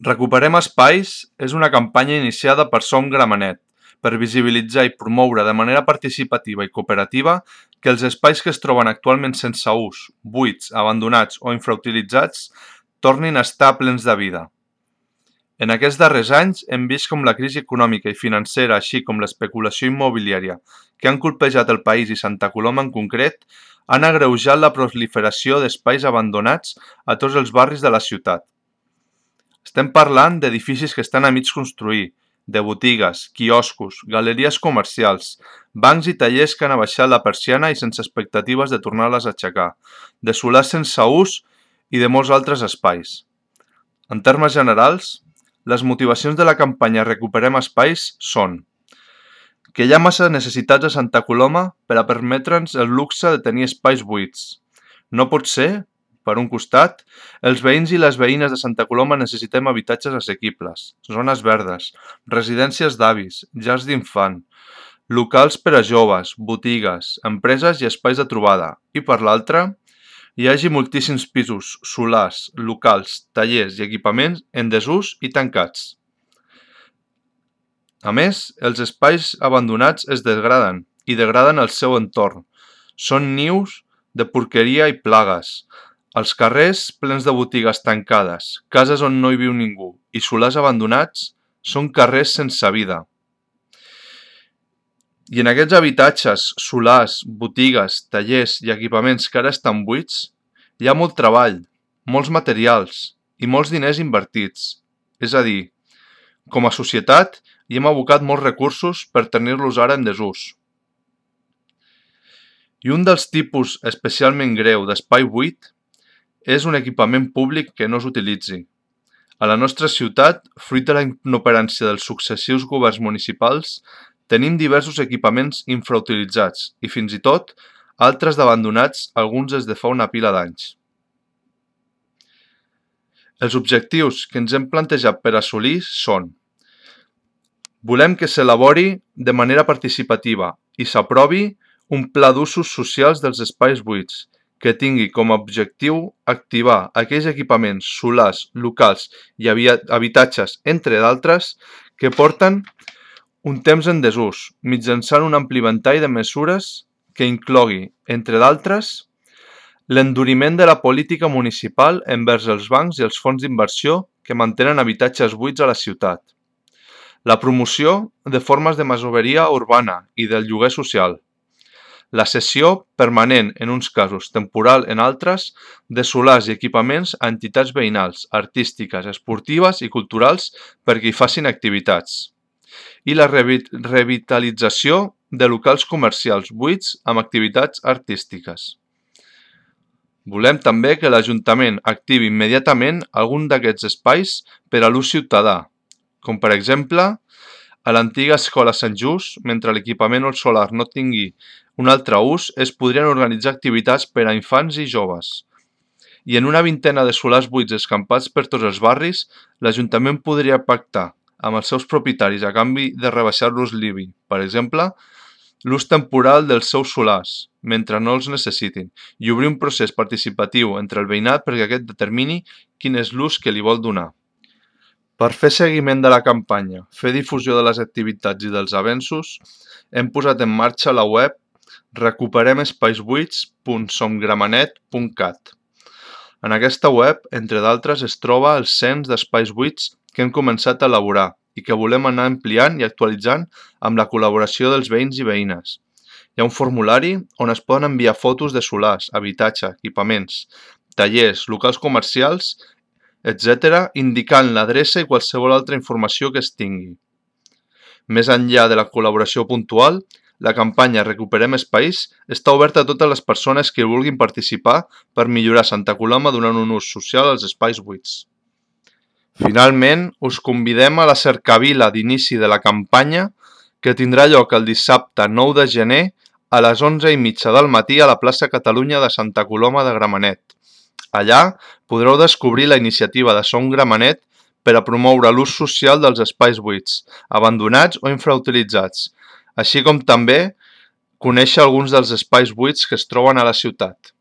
Recuperem espais és una campanya iniciada per Som Gramenet per visibilitzar i promoure de manera participativa i cooperativa que els espais que es troben actualment sense ús, buits, abandonats o infrautilitzats tornin a estar plens de vida. En aquests darrers anys hem vist com la crisi econòmica i financera així com l'especulació immobiliària que han colpejat el país i Santa Coloma en concret han agreujat la proliferació d'espais abandonats a tots els barris de la ciutat. Estem parlant d'edificis que estan a mig construir, de botigues, quioscos, galeries comercials, bancs i tallers que han abaixat la persiana i sense expectatives de tornar-les a aixecar, de solars sense ús i de molts altres espais. En termes generals, les motivacions de la campanya Recuperem Espais són que hi ha massa necessitats a Santa Coloma per a permetre'ns el luxe de tenir espais buits. No pot ser per un costat, els veïns i les veïnes de Santa Coloma necessitem habitatges assequibles, zones verdes, residències d'avis, llars d'infant, locals per a joves, botigues, empreses i espais de trobada, i per l'altra, hi hagi moltíssims pisos, solars, locals, tallers i equipaments en desús i tancats. A més, els espais abandonats es degraden i degraden el seu entorn. Són nius de porqueria i plagues, els carrers, plens de botigues tancades, cases on no hi viu ningú i solars abandonats, són carrers sense vida. I en aquests habitatges, solars, botigues, tallers i equipaments que ara estan buits, hi ha molt treball, molts materials i molts diners invertits. És a dir, com a societat hi hem abocat molts recursos per tenir-los ara en desús. I un dels tipus especialment greu d'espai buit és un equipament públic que no s'utilitzi. A la nostra ciutat, fruit de la inoperància dels successius governs municipals, tenim diversos equipaments infrautilitzats i fins i tot altres d'abandonats, alguns des de fa una pila d'anys. Els objectius que ens hem plantejat per assolir són Volem que s'elabori de manera participativa i s'aprovi un pla d'usos socials dels espais buits que tingui com a objectiu activar aquells equipaments solars, locals i habitatges, entre d'altres, que porten un temps en desús, mitjançant un ampli ventall de mesures que inclogui, entre d'altres, l'enduriment de la política municipal envers els bancs i els fons d'inversió que mantenen habitatges buits a la ciutat, la promoció de formes de masoveria urbana i del lloguer social, la cessió permanent en uns casos, temporal en altres, de solars i equipaments a entitats veïnals, artístiques, esportives i culturals perquè hi facin activitats. I la revitalització de locals comercials buits amb activitats artístiques. Volem també que l'Ajuntament activi immediatament algun d'aquests espais per a l'ús ciutadà, com per exemple a l'antiga Escola Sant Just, mentre l'equipament o el solar no tingui un altre ús, es podrien organitzar activitats per a infants i joves. I en una vintena de solars buits escampats per tots els barris, l'Ajuntament podria pactar amb els seus propietaris a canvi de rebaixar-los l'IBI, per exemple, l'ús temporal dels seus solars, mentre no els necessitin, i obrir un procés participatiu entre el veïnat perquè aquest determini quin és l'ús que li vol donar. Per fer seguiment de la campanya, fer difusió de les activitats i dels avenços, hem posat en marxa la web recuperemespaisbuits.somgramenet.cat. En aquesta web, entre d'altres, es troba el cens d'espais buits que hem començat a elaborar i que volem anar ampliant i actualitzant amb la col·laboració dels veïns i veïnes. Hi ha un formulari on es poden enviar fotos de solars, habitatge, equipaments, tallers, locals comercials etc., indicant l'adreça i qualsevol altra informació que es tingui. Més enllà de la col·laboració puntual, la campanya Recuperem Espais està oberta a totes les persones que vulguin participar per millorar Santa Coloma donant un ús social als espais buits. Finalment, us convidem a la cercavila d'inici de la campanya que tindrà lloc el dissabte 9 de gener a les 11 i mitja del matí a la plaça Catalunya de Santa Coloma de Gramenet. Allà podreu descobrir la iniciativa de Som Gramenet per a promoure l'ús social dels espais buits, abandonats o infrautilitzats, així com també conèixer alguns dels espais buits que es troben a la ciutat.